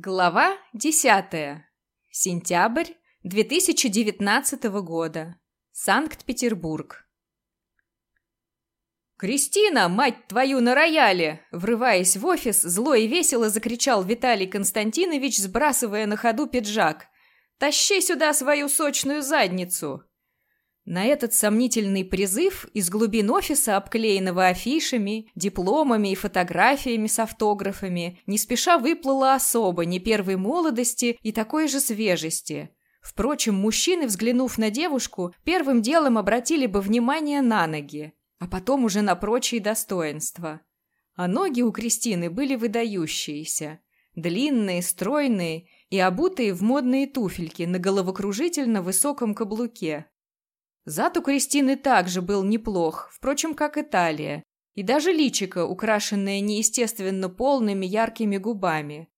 Глава 10. Сентябрь 2019 года. Санкт-Петербург. «Кристина, мать твою, на рояле!» Врываясь в офис, зло и весело закричал Виталий Константинович, сбрасывая на ходу пиджак. «Тащи сюда свою сочную задницу!» На этот сомнительный призыв из глубин офиса, обклеенного афишами, дипломами и фотографиями с автографами, не спеша выплыла особа не первой молодости и такой же свежести. Впрочем, мужчины, взглянув на девушку, первым делом обратили бы внимание на ноги, а потом уже на прочие достоинства. А ноги у Кристины были выдающиеся. Длинные, стройные и обутые в модные туфельки на головокружительно высоком каблуке. Зад у Кристины также был неплох, впрочем, как и талия, и даже личико, украшенное неестественно полными яркими губами.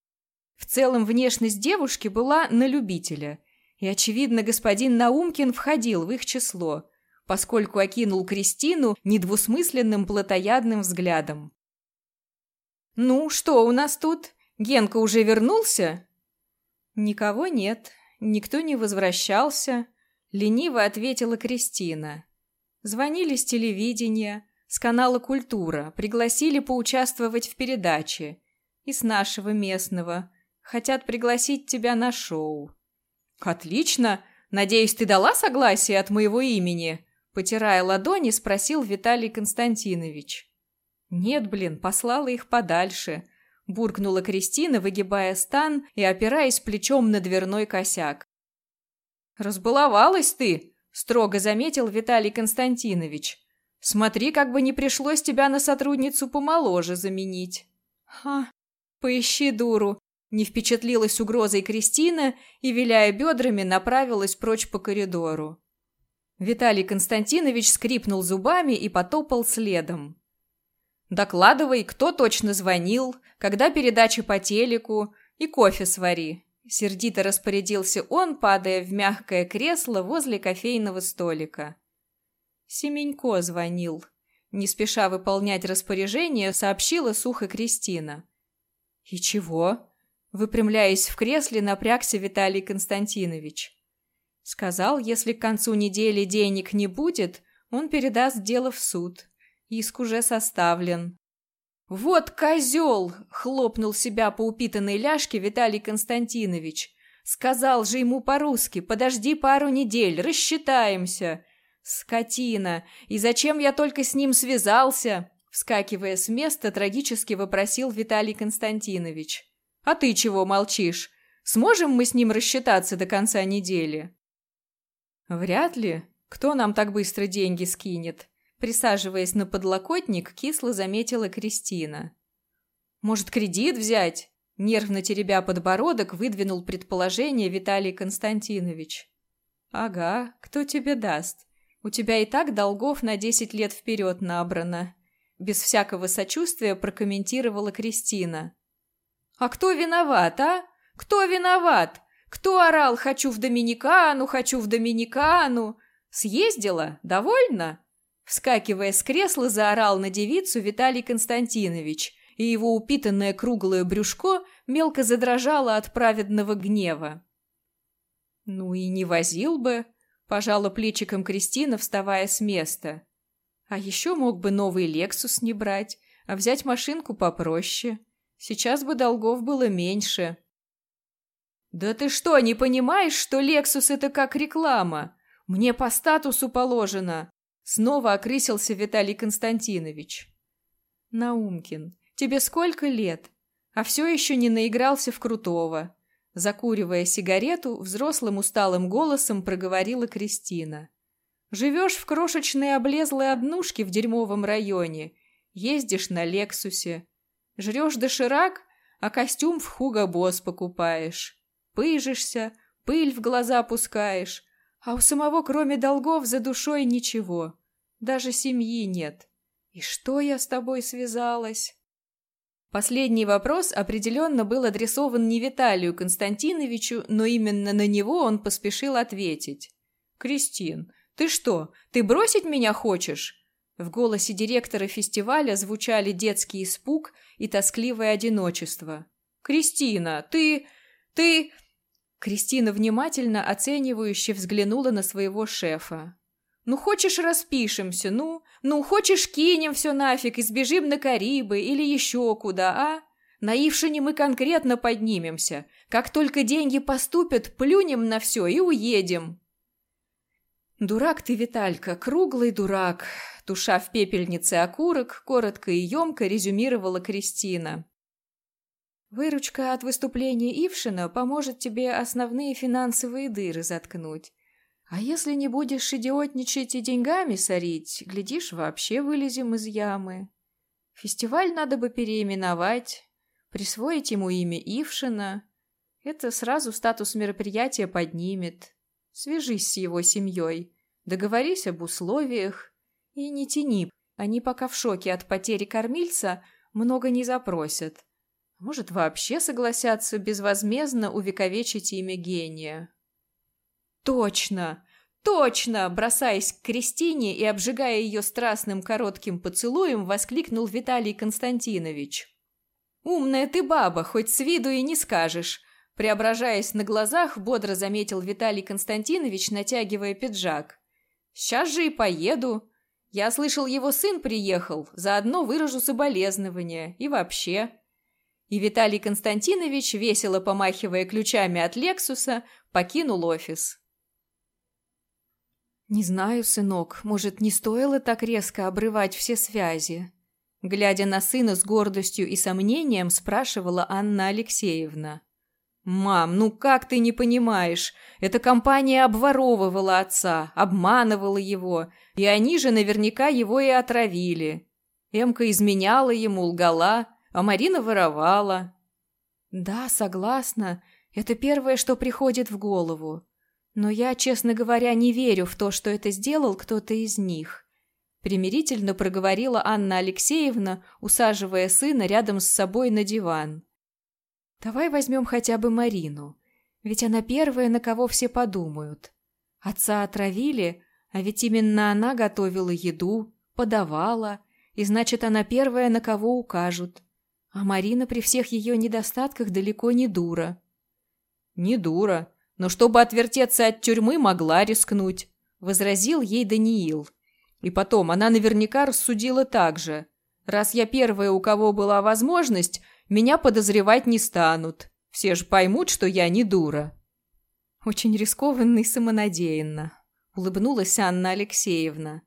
В целом внешность девушки была на любителя, и, очевидно, господин Наумкин входил в их число, поскольку окинул Кристину недвусмысленным плотоядным взглядом. «Ну, что у нас тут? Генка уже вернулся?» «Никого нет, никто не возвращался», Лениво ответила Кристина. Звонили с телевидения, с канала «Культура», пригласили поучаствовать в передаче. И с нашего местного. Хотят пригласить тебя на шоу. «Отлично! Надеюсь, ты дала согласие от моего имени?» Потирая ладони, спросил Виталий Константинович. «Нет, блин, послала их подальше», – буркнула Кристина, выгибая стан и опираясь плечом на дверной косяк. «Разбаловалась ты!» – строго заметил Виталий Константинович. «Смотри, как бы не пришлось тебя на сотрудницу помоложе заменить». «Ха, поищи дуру!» – не впечатлилась угрозой Кристина и, виляя бедрами, направилась прочь по коридору. Виталий Константинович скрипнул зубами и потопал следом. «Докладывай, кто точно звонил, когда передача по телеку, и кофе свари. Сердито распорядился он, падая в мягкое кресло возле кофейного столика. Семенько звонил. Не спеша выполнять распоряжение, сообщила сухо Кристина. «И чего?» Выпрямляясь в кресле, напрягся Виталий Константинович. Сказал, если к концу недели денег не будет, он передаст дело в суд. Иск уже составлен. «Вот козел!» — хлопнул себя по упитанной ляжке Виталий Константинович. «Сказал же ему по-русски, подожди пару недель, рассчитаемся!» «Скотина! И зачем я только с ним связался?» Вскакивая с места, трагически вопросил Виталий Константинович. «А ты чего молчишь? Сможем мы с ним рассчитаться до конца недели?» «Вряд ли. Кто нам так быстро деньги скинет?» Присаживаясь на подлокотник, кисло заметила Кристина. «Может, кредит взять?» Нервно теребя подбородок, выдвинул предположение Виталий Константинович. «Ага, кто тебе даст? У тебя и так долгов на десять лет вперед набрано». Без всякого сочувствия прокомментировала Кристина. «А кто виноват, а? Кто виноват? Кто орал «хочу в Доминикану, хочу в Доминикану»? Съездила? Довольно?» Вскакивая с кресла, заорал на девицу Виталий Константинович, и его упитанное круглое брюшко мелко задрожало от праведного гнева. «Ну и не возил бы», – пожала плечиком Кристина, вставая с места. «А еще мог бы новый «Лексус» не брать, а взять машинку попроще. Сейчас бы долгов было меньше». «Да ты что, не понимаешь, что «Лексус» – это как реклама? Мне по статусу положено. Снова окрысился Виталий Константинович. Наумкин, тебе сколько лет? А все еще не наигрался в крутого. Закуривая сигарету, взрослым усталым голосом проговорила Кристина. Живешь в крошечной облезлой однушке в дерьмовом районе, ездишь на Лексусе, жрешь доширак, а костюм в Хуго Босс покупаешь. Пыжишься, пыль в глаза пускаешь, а у самого, кроме долгов, за душой ничего. Даже семьи нет. И что я с тобой связалась? Последний вопрос определенно был адресован не Виталию Константиновичу, но именно на него он поспешил ответить. «Кристин, ты что, ты бросить меня хочешь?» В голосе директора фестиваля звучали детский испуг и тоскливое одиночество. «Кристина, ты... ты...» Кристина внимательно оценивающе взглянула на своего шефа. «Ну, хочешь, распишемся, ну? Ну, хочешь, кинем все нафиг и сбежим на Карибы или еще куда, а? На Ившине мы конкретно поднимемся. Как только деньги поступят, плюнем на все и уедем». «Дурак ты, Виталька, круглый дурак», – туша в пепельнице окурок, коротко и емко резюмировала Кристина. Выручка от выступления Ившина поможет тебе основные финансовые дыры заткнуть. А если не будешь идиотничать и деньгами сорить, глядишь, вообще вылезем из ямы. Фестиваль надо бы переименовать, присвоить ему имя Ившина. Это сразу статус мероприятия поднимет. Свяжись с его семьей, договорись об условиях и не тяни. Они пока в шоке от потери кормильца много не запросят. Может, вообще согласятся безвозмездно увековечить имя гения. «Точно! Точно!» Бросаясь к Кристине и обжигая ее страстным коротким поцелуем, воскликнул Виталий Константинович. «Умная ты баба, хоть с виду и не скажешь!» Преображаясь на глазах, бодро заметил Виталий Константинович, натягивая пиджак. «Сейчас же и поеду. Я слышал, его сын приехал, заодно выражу соболезнования. И вообще...» и Виталий Константинович, весело помахивая ключами от «Лексуса», покинул офис. «Не знаю, сынок, может, не стоило так резко обрывать все связи?» Глядя на сына с гордостью и сомнением, спрашивала Анна Алексеевна. «Мам, ну как ты не понимаешь? Эта компания обворовывала отца, обманывала его, и они же наверняка его и отравили. Эмка изменяла ему, лгала, а Марина воровала. Да, согласна, это первое, что приходит в голову. Но я, честно говоря, не верю в то, что это сделал кто-то из них. Примирительно проговорила Анна Алексеевна, усаживая сына рядом с собой на диван. Давай возьмем хотя бы Марину, ведь она первая, на кого все подумают. Отца отравили, а ведь именно она готовила еду, подавала, и значит, она первая, на кого укажут. А Марина при всех ее недостатках далеко не дура. «Не дура, но чтобы отвертеться от тюрьмы, могла рискнуть», — возразил ей Даниил. И потом, она наверняка рассудила так же. «Раз я первая, у кого была возможность, меня подозревать не станут. Все же поймут, что я не дура». «Очень рискованно и самонадеянно», — улыбнулась Анна Алексеевна.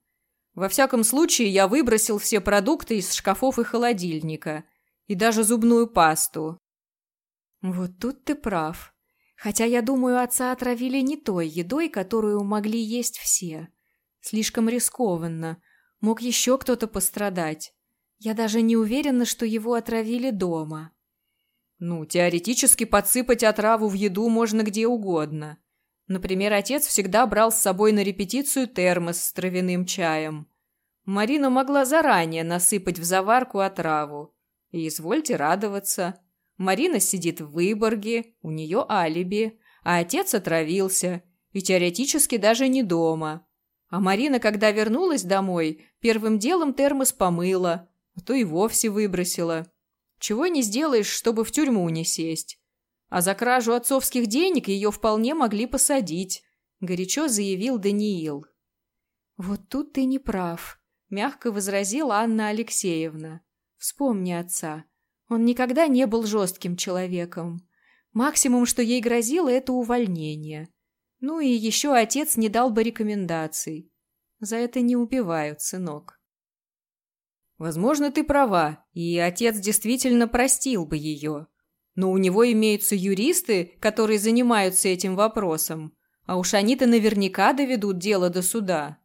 «Во всяком случае, я выбросил все продукты из шкафов и холодильника и даже зубную пасту. Вот тут ты прав. Хотя, я думаю, отца отравили не той едой, которую могли есть все. Слишком рискованно. Мог еще кто-то пострадать. Я даже не уверена, что его отравили дома. Ну, теоретически подсыпать отраву в еду можно где угодно. Например, отец всегда брал с собой на репетицию термос с травяным чаем. Марина могла заранее насыпать в заварку отраву. И извольте радоваться. Марина сидит в Выборге, у нее алиби, а отец отравился, и теоретически даже не дома. А Марина, когда вернулась домой, первым делом термос помыла, а то и вовсе выбросила. Чего не сделаешь, чтобы в тюрьму не сесть. А за кражу отцовских денег ее вполне могли посадить, горячо заявил Даниил. «Вот тут ты не прав», – мягко возразила Анна Алексеевна. Вспомни отца. Он никогда не был жестким человеком. Максимум, что ей грозило, это увольнение. Ну и еще отец не дал бы рекомендаций. За это не убивают, сынок. Возможно, ты права, и отец действительно простил бы ее. Но у него имеются юристы, которые занимаются этим вопросом, а уж они-то наверняка доведут дело до суда.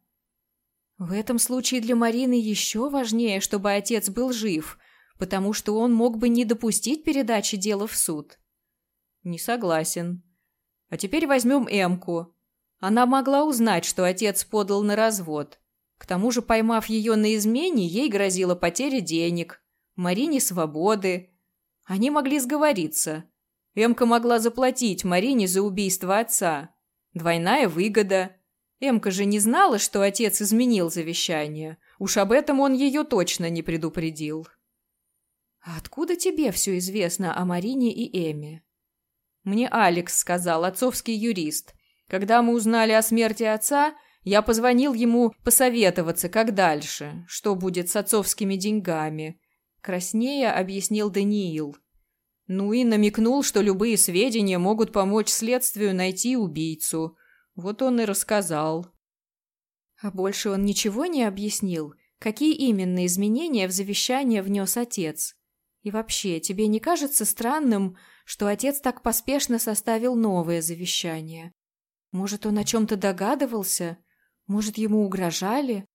В этом случае для Марины еще важнее, чтобы отец был жив, потому что он мог бы не допустить передачи дела в суд. Не согласен. А теперь возьмем Эмку. Она могла узнать, что отец подал на развод. К тому же, поймав ее на измене, ей грозила потеря денег, Марине свободы. Они могли сговориться. Эмка могла заплатить Марине за убийство отца. Двойная выгода – Эмка же не знала, что отец изменил завещание. Уж об этом он ее точно не предупредил. А откуда тебе все известно о Марине и Эме? Мне Алекс сказал, отцовский юрист. Когда мы узнали о смерти отца, я позвонил ему посоветоваться, как дальше, что будет с отцовскими деньгами. Краснея объяснил Даниил. Ну и намекнул, что любые сведения могут помочь следствию найти убийцу. Вот он и рассказал. А больше он ничего не объяснил? Какие именно изменения в завещание внес отец? И вообще, тебе не кажется странным, что отец так поспешно составил новое завещание? Может, он о чем-то догадывался? Может, ему угрожали?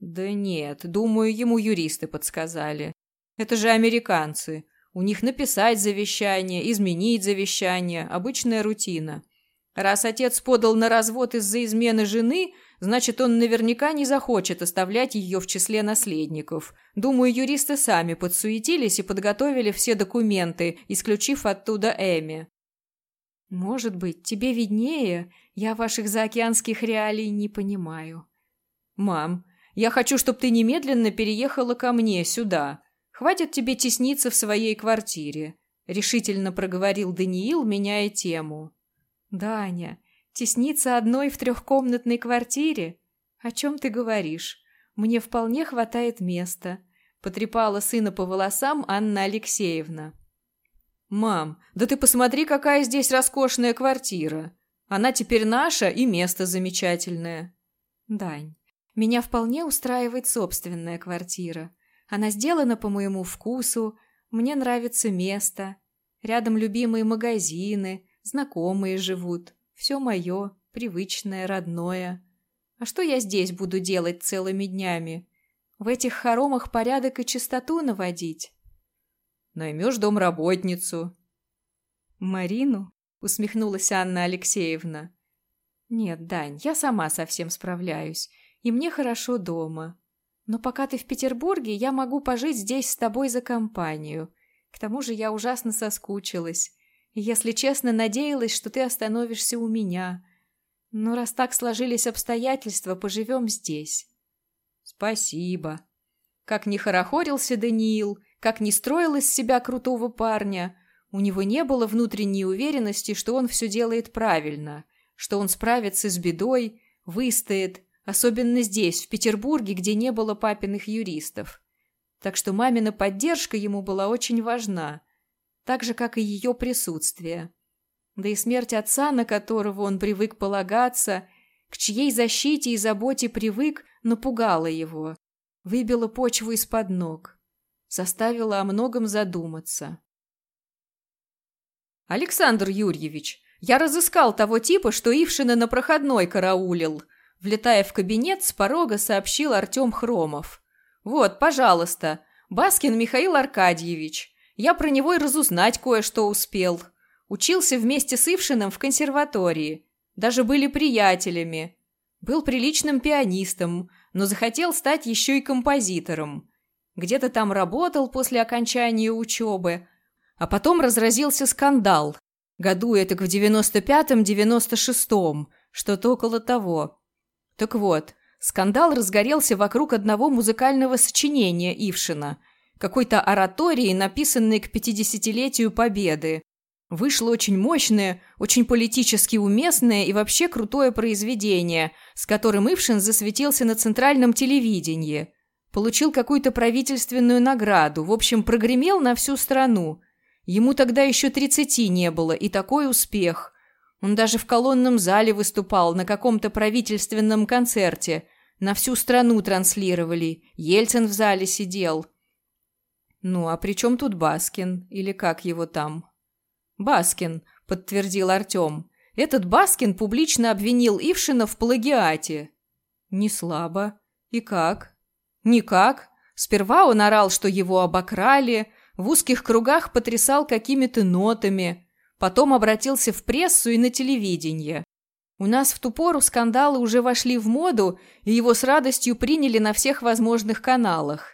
Да нет, думаю, ему юристы подсказали. Это же американцы. У них написать завещание, изменить завещание – обычная рутина. Раз отец подал на развод из-за измены жены, значит, он наверняка не захочет оставлять ее в числе наследников. Думаю, юристы сами подсуетились и подготовили все документы, исключив оттуда Эми. Может быть, тебе виднее, я ваших заокеанских реалий не понимаю. Мам, я хочу, чтобы ты немедленно переехала ко мне, сюда. Хватит тебе тесниться в своей квартире, решительно проговорил Даниил, меняя тему. Даня, тесниться одной в трехкомнатной квартире? О чем ты говоришь? Мне вполне хватает места, потрепала сына по волосам Анна Алексеевна. «Мам, да ты посмотри, какая здесь роскошная квартира. Она теперь наша и место замечательное». «Дань, меня вполне устраивает собственная квартира. Она сделана по моему вкусу, мне нравится место. Рядом любимые магазины, знакомые живут. Все мое, привычное, родное. А что я здесь буду делать целыми днями? В этих хоромах порядок и чистоту наводить?» Наймешь домработницу». «Марину?» — усмехнулась Анна Алексеевна. «Нет, Дань, я сама совсем справляюсь, и мне хорошо дома. Но пока ты в Петербурге, я могу пожить здесь с тобой за компанию. К тому же я ужасно соскучилась, если честно, надеялась, что ты остановишься у меня. Но раз так сложились обстоятельства, поживем здесь». «Спасибо». Как не хорохорился Даниил, как ни строил из себя крутого парня, у него не было внутренней уверенности, что он все делает правильно, что он справится с бедой, выстоит, особенно здесь, в Петербурге, где не было папиных юристов. Так что мамина поддержка ему была очень важна, так же, как и ее присутствие. Да и смерть отца, на которого он привык полагаться, к чьей защите и заботе привык, напугала его, выбила почву из-под ног заставила о многом задуматься. «Александр Юрьевич, я разыскал того типа, что Ившина на проходной караулил», влетая в кабинет, с порога сообщил Артем Хромов. «Вот, пожалуйста, Баскин Михаил Аркадьевич. Я про него и разузнать кое-что успел. Учился вместе с Ившиным в консерватории. Даже были приятелями. Был приличным пианистом, но захотел стать еще и композитором. Где-то там работал после окончания учебы. А потом разразился скандал. Году это в 95-96-м, что-то около того. Так вот, скандал разгорелся вокруг одного музыкального сочинения Ившина, какой-то оратории, написанной к 50-летию Победы. Вышло очень мощное, очень политически уместное и вообще крутое произведение, с которым Ившин засветился на центральном телевидении – Получил какую-то правительственную награду, в общем, прогремел на всю страну. Ему тогда еще тридцати не было, и такой успех. Он даже в колонном зале выступал на каком-то правительственном концерте. На всю страну транслировали. Ельцин в зале сидел. «Ну, а при чем тут Баскин? Или как его там?» «Баскин», — подтвердил Артем. «Этот Баскин публично обвинил Ившина в плагиате». «Не слабо. И как?» Никак. Сперва он орал, что его обокрали, в узких кругах потрясал какими-то нотами, потом обратился в прессу и на телевидение. У нас в ту пору скандалы уже вошли в моду, и его с радостью приняли на всех возможных каналах.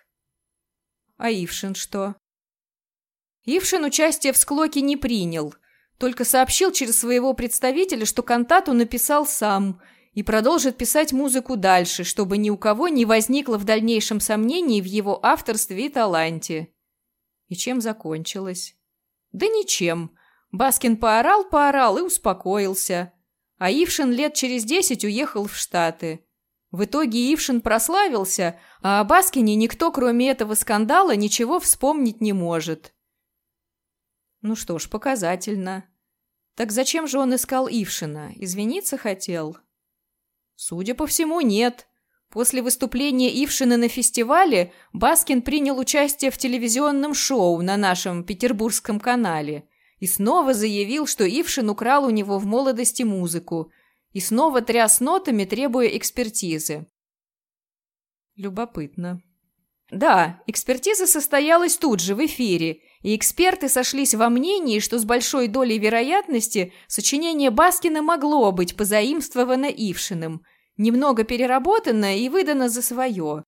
А Ившин что? Ившин участие в склоке не принял, только сообщил через своего представителя, что кантату написал сам – и продолжит писать музыку дальше, чтобы ни у кого не возникло в дальнейшем сомнений в его авторстве и таланте. И чем закончилось? Да ничем. Баскин поорал-поорал и успокоился. А Ившин лет через десять уехал в Штаты. В итоге Ившин прославился, а о Баскине никто, кроме этого скандала, ничего вспомнить не может. Ну что ж, показательно. Так зачем же он искал Ившина? Извиниться хотел? Судя по всему, нет. После выступления Ившина на фестивале Баскин принял участие в телевизионном шоу на нашем петербургском канале и снова заявил, что Ившин украл у него в молодости музыку, и снова тряс нотами, требуя экспертизы. Любопытно. Да, экспертиза состоялась тут же, в эфире, и эксперты сошлись во мнении, что с большой долей вероятности сочинение Баскина могло быть позаимствовано Ившиным, немного переработано и выдано за свое.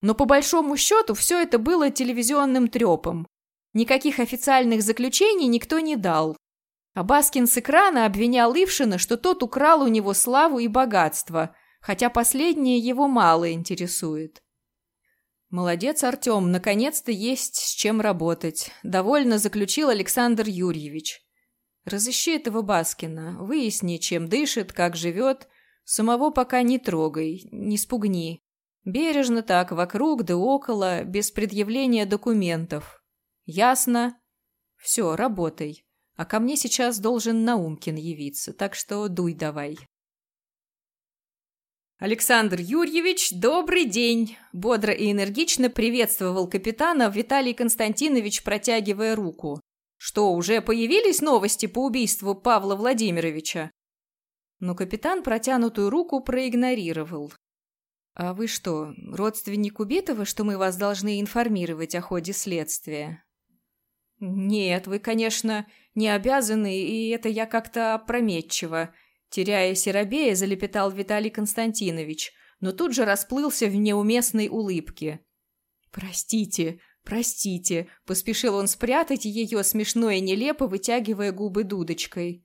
Но по большому счету все это было телевизионным трепом. Никаких официальных заключений никто не дал. А Баскин с экрана обвинял Ившина, что тот украл у него славу и богатство, хотя последнее его мало интересует. «Молодец, Артем, наконец-то есть с чем работать», – довольно заключил Александр Юрьевич. «Разыщи этого Баскина, выясни, чем дышит, как живет. Самого пока не трогай, не спугни. Бережно так, вокруг да около, без предъявления документов. Ясно? Все, работай. А ко мне сейчас должен Наумкин явиться, так что дуй давай». «Александр Юрьевич, добрый день!» – бодро и энергично приветствовал капитана Виталий Константинович, протягивая руку. «Что, уже появились новости по убийству Павла Владимировича?» Но капитан протянутую руку проигнорировал. «А вы что, родственник убитого, что мы вас должны информировать о ходе следствия?» «Нет, вы, конечно, не обязаны, и это я как-то опрометчиво», Теряя серобея, залепетал Виталий Константинович, но тут же расплылся в неуместной улыбке. «Простите, простите», — поспешил он спрятать ее смешно и нелепо, вытягивая губы дудочкой.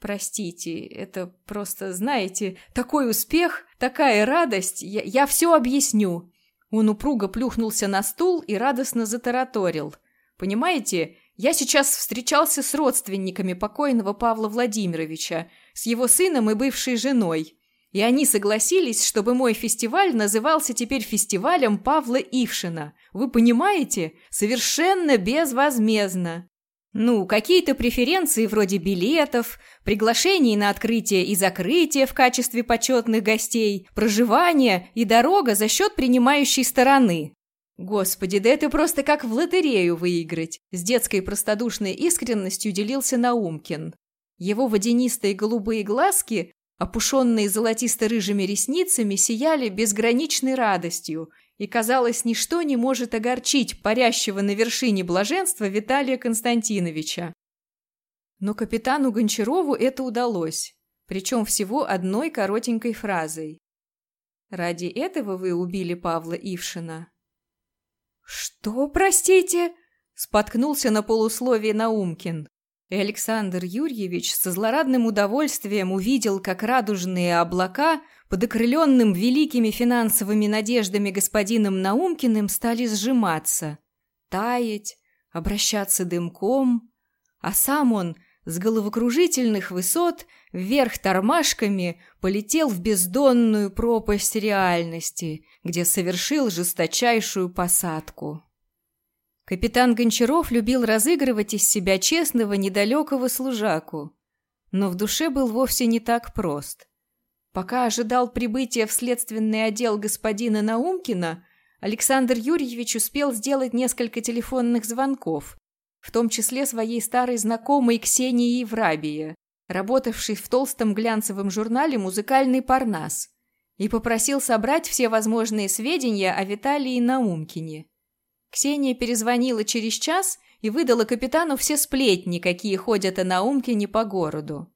«Простите, это просто, знаете, такой успех, такая радость, я, я все объясню». Он упруго плюхнулся на стул и радостно затараторил. «Понимаете, я сейчас встречался с родственниками покойного Павла Владимировича, с его сыном и бывшей женой. И они согласились, чтобы мой фестиваль назывался теперь фестивалем Павла Ившина. Вы понимаете? Совершенно безвозмездно. Ну, какие-то преференции вроде билетов, приглашений на открытие и закрытие в качестве почетных гостей, проживание и дорога за счет принимающей стороны. Господи, да это просто как в лотерею выиграть, с детской простодушной искренностью делился Наумкин. Его водянистые голубые глазки, опушенные золотисто-рыжими ресницами, сияли безграничной радостью, и, казалось, ничто не может огорчить парящего на вершине блаженства Виталия Константиновича. Но капитану Гончарову это удалось, причем всего одной коротенькой фразой. «Ради этого вы убили Павла Ившина?» «Что, простите?» – споткнулся на полусловие Наумкин. Александр Юрьевич со злорадным удовольствием увидел, как радужные облака, под окрыленным великими финансовыми надеждами господином Наумкиным, стали сжиматься, таять, обращаться дымком, а сам он с головокружительных высот вверх тормашками полетел в бездонную пропасть реальности, где совершил жесточайшую посадку. Капитан Гончаров любил разыгрывать из себя честного, недалекого служаку, но в душе был вовсе не так прост. Пока ожидал прибытия в следственный отдел господина Наумкина, Александр Юрьевич успел сделать несколько телефонных звонков, в том числе своей старой знакомой Ксении Еврабия, работавшей в толстом глянцевом журнале «Музыкальный Парнас», и попросил собрать все возможные сведения о Виталии Наумкине. Ксения перезвонила через час и выдала капитану все сплетни, какие ходят о Наумкине по городу.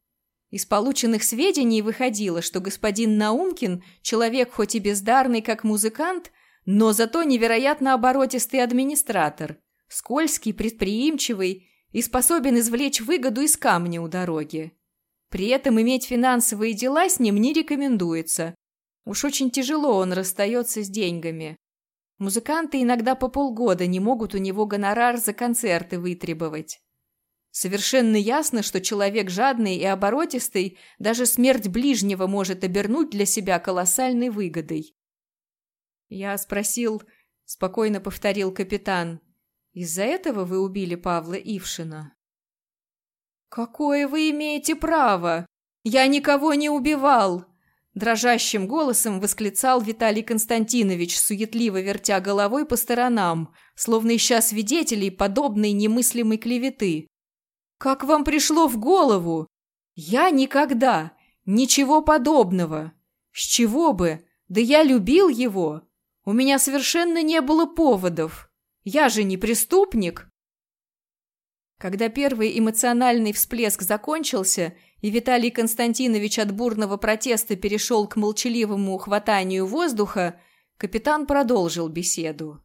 Из полученных сведений выходило, что господин Наумкин – человек хоть и бездарный, как музыкант, но зато невероятно оборотистый администратор – скользкий, предприимчивый и способен извлечь выгоду из камня у дороги. При этом иметь финансовые дела с ним не рекомендуется. Уж очень тяжело он расстается с деньгами. Музыканты иногда по полгода не могут у него гонорар за концерты вытребовать. Совершенно ясно, что человек жадный и оборотистый даже смерть ближнего может обернуть для себя колоссальной выгодой. Я спросил, спокойно повторил капитан, из-за этого вы убили Павла Ившина? «Какое вы имеете право? Я никого не убивал!» Дрожащим голосом восклицал Виталий Константинович, суетливо вертя головой по сторонам, словно ища свидетелей подобной немыслимой клеветы. «Как вам пришло в голову? Я никогда! Ничего подобного! С чего бы? Да я любил его! У меня совершенно не было поводов! Я же не преступник!» Когда первый эмоциональный всплеск закончился, и Виталий Константинович от бурного протеста перешел к молчаливому хватанию воздуха, капитан продолжил беседу.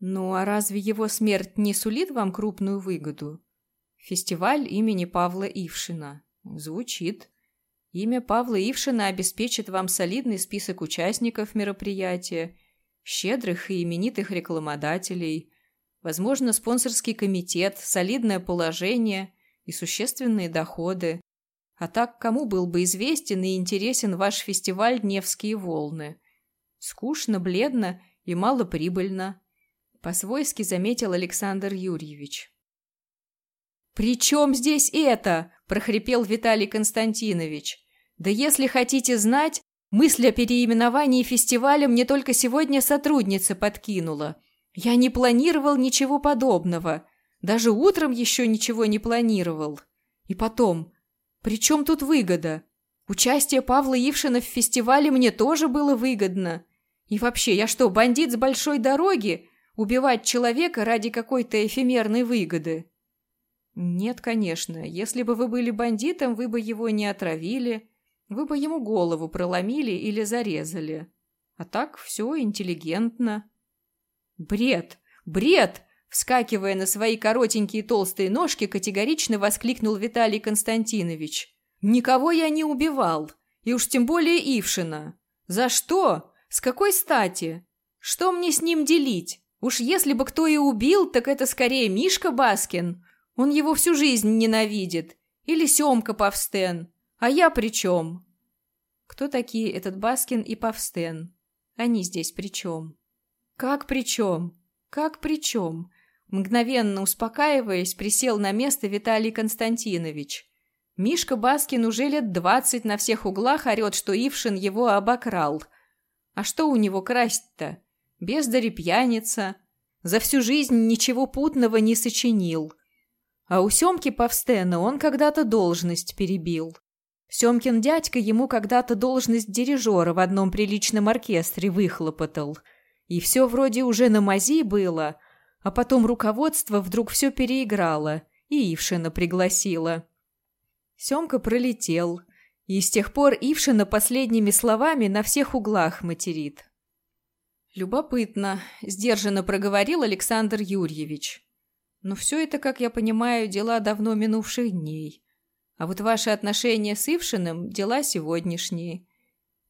«Ну а разве его смерть не сулит вам крупную выгоду? Фестиваль имени Павла Ившина. Звучит. Имя Павла Ившина обеспечит вам солидный список участников мероприятия, щедрых и именитых рекламодателей – возможно, спонсорский комитет, солидное положение и существенные доходы. А так, кому был бы известен и интересен ваш фестиваль «Невские волны»? Скучно, бледно и малоприбыльно. По-свойски заметил Александр Юрьевич. «При чем здесь это?» – прохрипел Виталий Константинович. «Да если хотите знать, мысль о переименовании фестиваля мне только сегодня сотрудница подкинула. Я не планировал ничего подобного. Даже утром еще ничего не планировал. И потом, при чем тут выгода? Участие Павла Ившина в фестивале мне тоже было выгодно. И вообще, я что, бандит с большой дороги? Убивать человека ради какой-то эфемерной выгоды? Нет, конечно. Если бы вы были бандитом, вы бы его не отравили. Вы бы ему голову проломили или зарезали. А так все интеллигентно. «Бред! Бред!» Вскакивая на свои коротенькие толстые ножки, категорично воскликнул Виталий Константинович. «Никого я не убивал, и уж тем более Ившина. За что? С какой стати? Что мне с ним делить? Уж если бы кто и убил, так это скорее Мишка Баскин. Он его всю жизнь ненавидит. Или Семка Павстен. А я при чем?» Кто такие этот Баскин и Павстен? Они здесь при чем? «Как при чем? Как при чем?» Мгновенно успокаиваясь, присел на место Виталий Константинович. Мишка Баскин уже лет двадцать на всех углах орет, что Ившин его обокрал. А что у него красть-то? Бездари пьяница. За всю жизнь ничего путного не сочинил. А у Семки Павстена он когда-то должность перебил. Семкин дядька ему когда-то должность дирижера в одном приличном оркестре выхлопотал – и все вроде уже на мази было, а потом руководство вдруг все переиграло и Ившина пригласило. Семка пролетел, и с тех пор Ившина последними словами на всех углах материт. «Любопытно», — сдержанно проговорил Александр Юрьевич. «Но все это, как я понимаю, дела давно минувших дней. А вот ваши отношения с Ившиным – дела сегодняшние.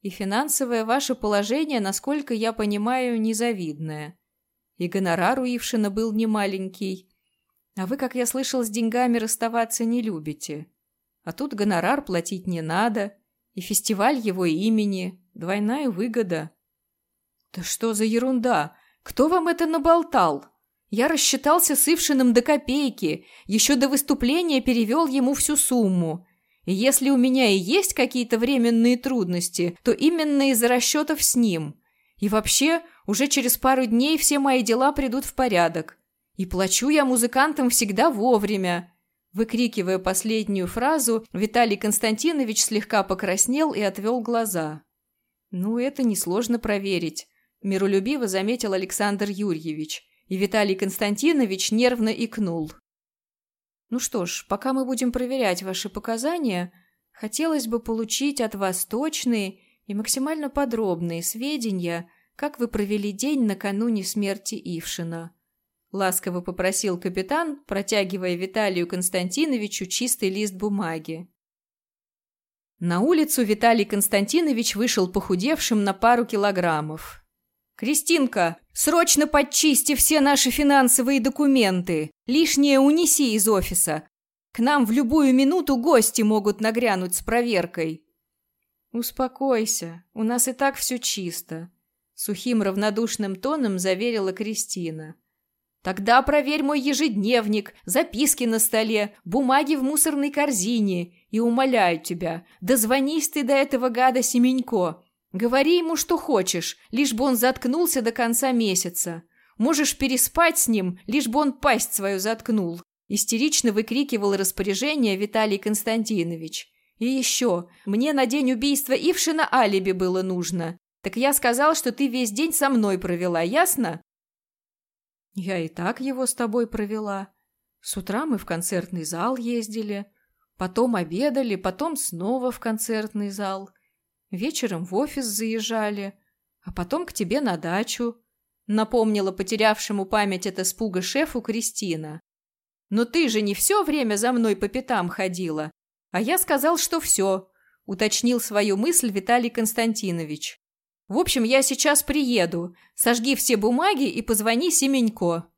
И финансовое ваше положение, насколько я понимаю, незавидное. И гонорар у Ившина был немаленький. А вы, как я слышал, с деньгами расставаться не любите. А тут гонорар платить не надо, и фестиваль его имени, двойная выгода. Да что за ерунда? Кто вам это наболтал? Я рассчитался с Ившиным до копейки, еще до выступления перевел ему всю сумму. И если у меня и есть какие-то временные трудности, то именно из-за расчетов с ним. И вообще, уже через пару дней все мои дела придут в порядок. И плачу я музыкантам всегда вовремя. Выкрикивая последнюю фразу, Виталий Константинович слегка покраснел и отвел глаза. «Ну, это несложно проверить», – миролюбиво заметил Александр Юрьевич. И Виталий Константинович нервно икнул. Ну что ж, пока мы будем проверять ваши показания, хотелось бы получить от вас точные и максимально подробные сведения, как вы провели день накануне смерти Ившина. Ласково попросил капитан, протягивая Виталию Константиновичу чистый лист бумаги. На улицу Виталий Константинович вышел похудевшим на пару килограммов. Кристинка, срочно подчисти все наши финансовые документы. Лишнее унеси из офиса. К нам в любую минуту гости могут нагрянуть с проверкой. Успокойся, у нас и так все чисто. Сухим равнодушным тоном заверила Кристина. Тогда проверь мой ежедневник, записки на столе, бумаги в мусорной корзине. И умоляю тебя, дозвонись ты до этого гада Семенько. Говори ему, что хочешь, лишь бы он заткнулся до конца месяца. Можешь переспать с ним, лишь бы он пасть свою заткнул. Истерично выкрикивал распоряжение Виталий Константинович. И еще, мне на день убийства Ившина алиби было нужно. Так я сказал, что ты весь день со мной провела, ясно? Я и так его с тобой провела. С утра мы в концертный зал ездили, потом обедали, потом снова в концертный зал. Вечером в офис заезжали, а потом к тебе на дачу. Напомнила потерявшему память от испуга шефу Кристина. Но ты же не все время за мной по пятам ходила. А я сказал, что все, уточнил свою мысль Виталий Константинович. В общем, я сейчас приеду. Сожги все бумаги и позвони Семенько.